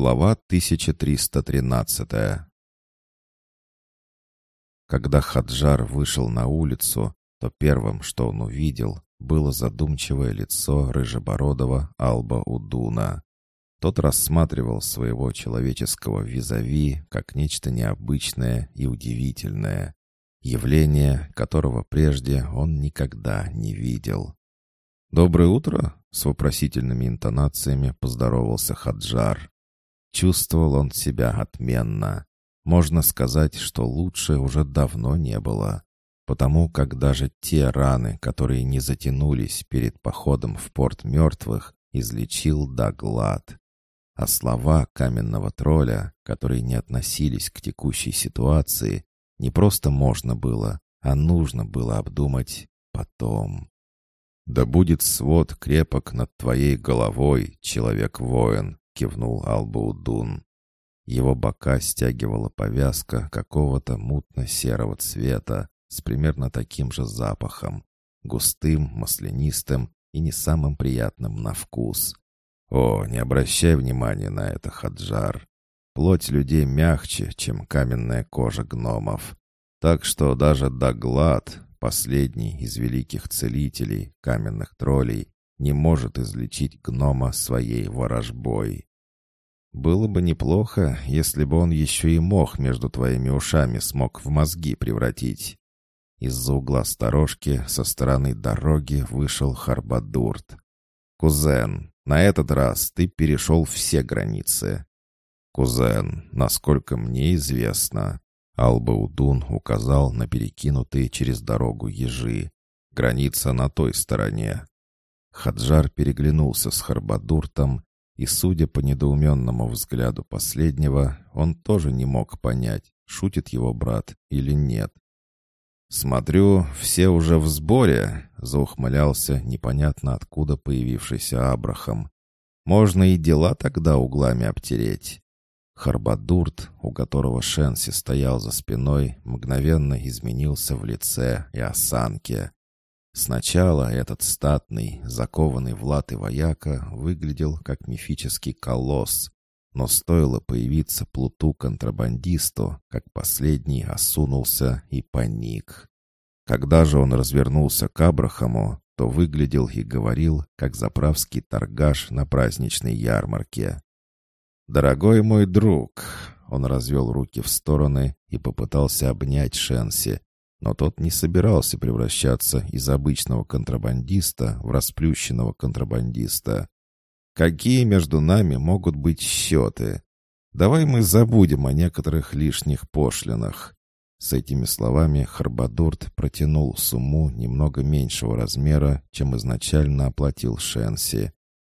Глава 1313 Когда Хаджар вышел на улицу, то первым, что он увидел, было задумчивое лицо рыжебородого Алба Удуна. Тот рассматривал своего человеческого визави как нечто необычное и удивительное, явление, которого прежде он никогда не видел. «Доброе утро!» — с вопросительными интонациями поздоровался Хаджар. Чувствовал он себя отменно. Можно сказать, что лучше уже давно не было. Потому как даже те раны, которые не затянулись перед походом в порт мертвых, излечил Даглад. А слова каменного тролля, которые не относились к текущей ситуации, не просто можно было, а нужно было обдумать потом. «Да будет свод крепок над твоей головой, человек-воин», кивнул Албаудун. Его бока стягивала повязка какого-то мутно-серого цвета с примерно таким же запахом, густым, маслянистым и не самым приятным на вкус. О, не обращай внимания на это, Хаджар. Плоть людей мягче, чем каменная кожа гномов. Так что даже Даглад, последний из великих целителей, каменных троллей, не может излечить гнома своей ворожбой. Было бы неплохо, если бы он еще и мох между твоими ушами смог в мозги превратить. Из-за угла сторожки со стороны дороги вышел Харбадурт. «Кузен, на этот раз ты перешел все границы». «Кузен, насколько мне известно...» Албаудун указал на перекинутые через дорогу ежи. «Граница на той стороне». Хаджар переглянулся с Харбадуртом и, судя по недоуменному взгляду последнего, он тоже не мог понять, шутит его брат или нет. «Смотрю, все уже в сборе», — заухмылялся непонятно откуда появившийся Абрахам. «Можно и дела тогда углами обтереть». Харбадурт, у которого Шенси стоял за спиной, мгновенно изменился в лице и осанке. Сначала этот статный, закованный в латы вояка выглядел как мифический колосс, но стоило появиться плуту-контрабандисту, как последний осунулся и паник. Когда же он развернулся к Абрахаму, то выглядел и говорил, как заправский торгаш на праздничной ярмарке. «Дорогой мой друг!» Он развел руки в стороны и попытался обнять Шенси, но тот не собирался превращаться из обычного контрабандиста в расплющенного контрабандиста. Какие между нами могут быть счеты? Давай мы забудем о некоторых лишних пошлинах. С этими словами Харбадурт протянул сумму немного меньшего размера, чем изначально оплатил Шенси.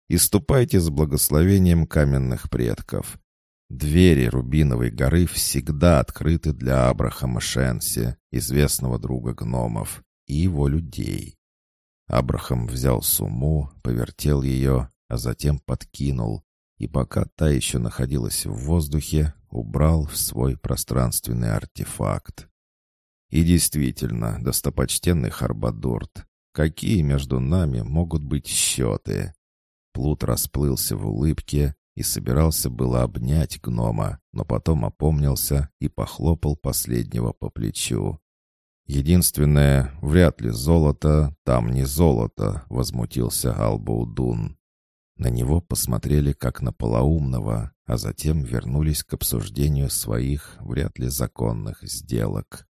«И ступайте с благословением каменных предков. Двери Рубиновой горы всегда открыты для Абрахама Шенси, известного друга гномов, и его людей. Абрахам взял сумму, повертел ее, а затем подкинул, и пока та еще находилась в воздухе, убрал в свой пространственный артефакт. И действительно, достопочтенный Харбадурт, какие между нами могут быть счеты? Плут расплылся в улыбке, и собирался было обнять гнома, но потом опомнился и похлопал последнего по плечу. «Единственное, вряд ли золото, там не золото», — возмутился Албаудун. На него посмотрели как на полоумного, а затем вернулись к обсуждению своих, вряд ли законных, сделок.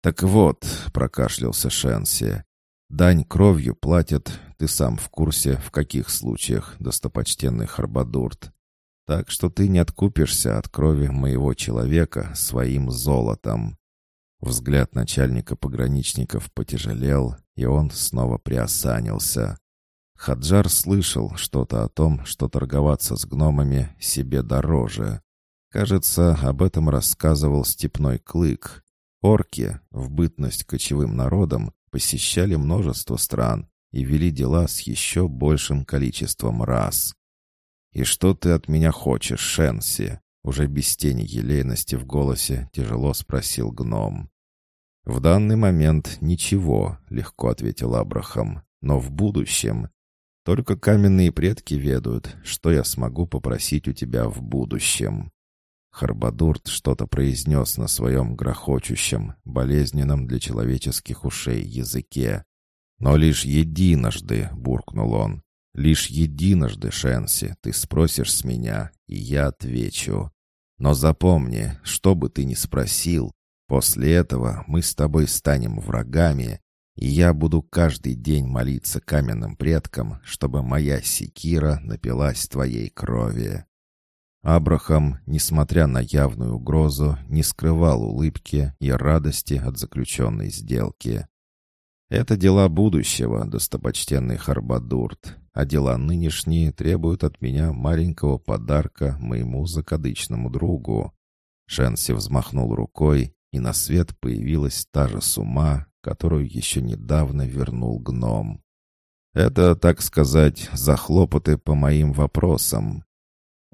«Так вот», — прокашлялся Шенси, — «дань кровью платят, ты сам в курсе, в каких случаях, достопочтенный Харбадурт. Так что ты не откупишься от крови моего человека своим золотом». Взгляд начальника пограничников потяжелел, и он снова приосанился. Хаджар слышал что-то о том, что торговаться с гномами себе дороже. Кажется, об этом рассказывал степной клык. Орки, в бытность кочевым народом, посещали множество стран, и вели дела с еще большим количеством рас. «И что ты от меня хочешь, Шенси?» Уже без тени елейности в голосе тяжело спросил гном. «В данный момент ничего», — легко ответил Абрахам. «Но в будущем...» Только каменные предки ведают, что я смогу попросить у тебя в будущем». Харбадурт что-то произнес на своем грохочущем, болезненном для человеческих ушей языке. «Но лишь единожды», — буркнул он, — «лишь единожды, Шенси, ты спросишь с меня, и я отвечу. Но запомни, что бы ты ни спросил, после этого мы с тобой станем врагами, и я буду каждый день молиться каменным предкам, чтобы моя секира напилась твоей крови». Абрахам, несмотря на явную угрозу, не скрывал улыбки и радости от заключенной сделки. «Это дела будущего, достопочтенный Харбадурт, а дела нынешние требуют от меня маленького подарка моему закадычному другу». Шенси взмахнул рукой, и на свет появилась та же сума, которую еще недавно вернул гном. «Это, так сказать, захлопоты по моим вопросам.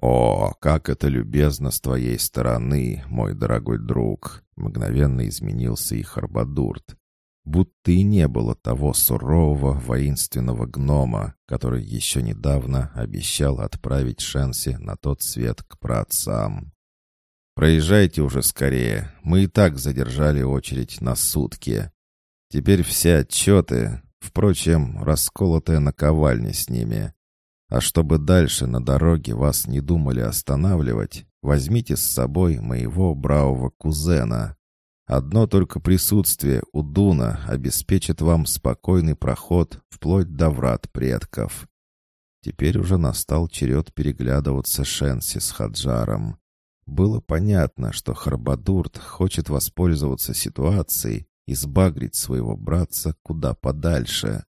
«О, как это любезно с твоей стороны, мой дорогой друг!» Мгновенно изменился и Харбадурт. Будто и не было того сурового воинственного гнома, который еще недавно обещал отправить Шенси на тот свет к праотцам. «Проезжайте уже скорее, мы и так задержали очередь на сутки. Теперь все отчеты, впрочем, расколотая наковальня с ними, а чтобы дальше на дороге вас не думали останавливать, возьмите с собой моего бравого кузена. Одно только присутствие у Дуна обеспечит вам спокойный проход вплоть до врат предков. Теперь уже настал черед переглядываться Шенси с Хаджаром. Было понятно, что Харбадурт хочет воспользоваться ситуацией и сбагрить своего братца куда подальше.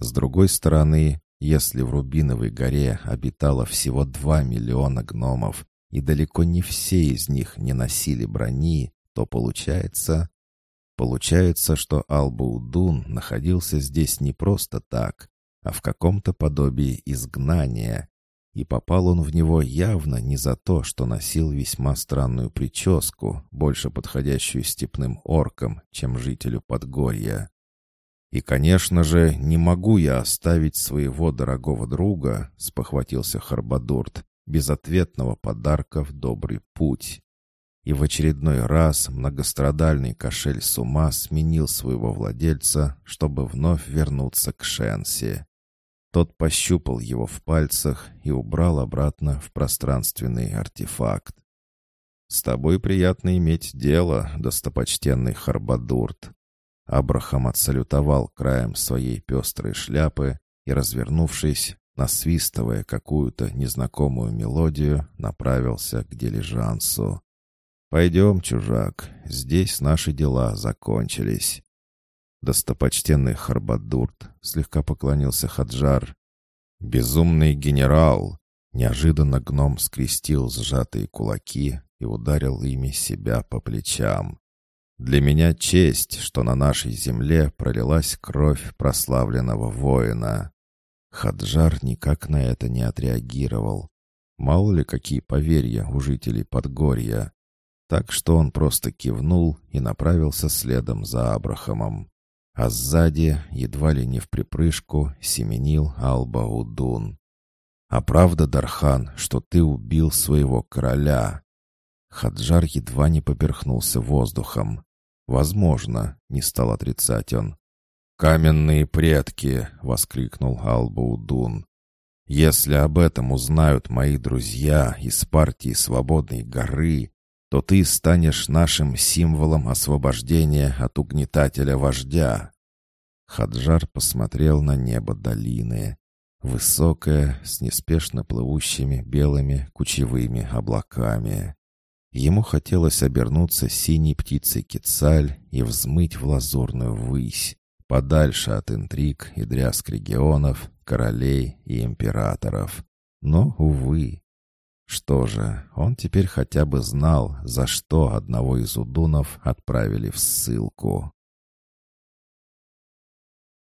С другой стороны, если в Рубиновой горе обитало всего два миллиона гномов, и далеко не все из них не носили брони, то получается... Получается, что Албаудун находился здесь не просто так, а в каком-то подобии изгнания, и попал он в него явно не за то, что носил весьма странную прическу, больше подходящую степным оркам, чем жителю Подгорья. «И, конечно же, не могу я оставить своего дорогого друга», — спохватился Харбадурт, «без ответного подарка в добрый путь». И в очередной раз многострадальный кошель с ума сменил своего владельца, чтобы вновь вернуться к Шенси. Тот пощупал его в пальцах и убрал обратно в пространственный артефакт. «С тобой приятно иметь дело, достопочтенный Харбадурт», Абрахам отсалютовал краем своей пестрой шляпы и, развернувшись, насвистывая какую-то незнакомую мелодию, направился к дилижансу. «Пойдем, чужак, здесь наши дела закончились». Достопочтенный Харбадурт слегка поклонился Хаджар. «Безумный генерал!» Неожиданно гном скрестил сжатые кулаки и ударил ими себя по плечам. Для меня честь, что на нашей земле пролилась кровь прославленного воина. Хаджар никак на это не отреагировал. Мало ли какие поверья у жителей Подгорья. Так что он просто кивнул и направился следом за Абрахамом. А сзади, едва ли не в припрыжку, семенил Алба-Удун. «А правда, Дархан, что ты убил своего короля?» Хаджар едва не поперхнулся воздухом. «Возможно», — не стал отрицать он. «Каменные предки!» — воскликнул Албаудун. «Если об этом узнают мои друзья из партии Свободной горы, то ты станешь нашим символом освобождения от угнетателя-вождя». Хаджар посмотрел на небо долины. Высокое, с неспешно плывущими белыми кучевыми облаками. Ему хотелось обернуться синей птицей Кецаль и взмыть в лазурную высь, подальше от интриг и дрязг регионов, королей и императоров. Но, увы. Что же, он теперь хотя бы знал, за что одного из удунов отправили в ссылку.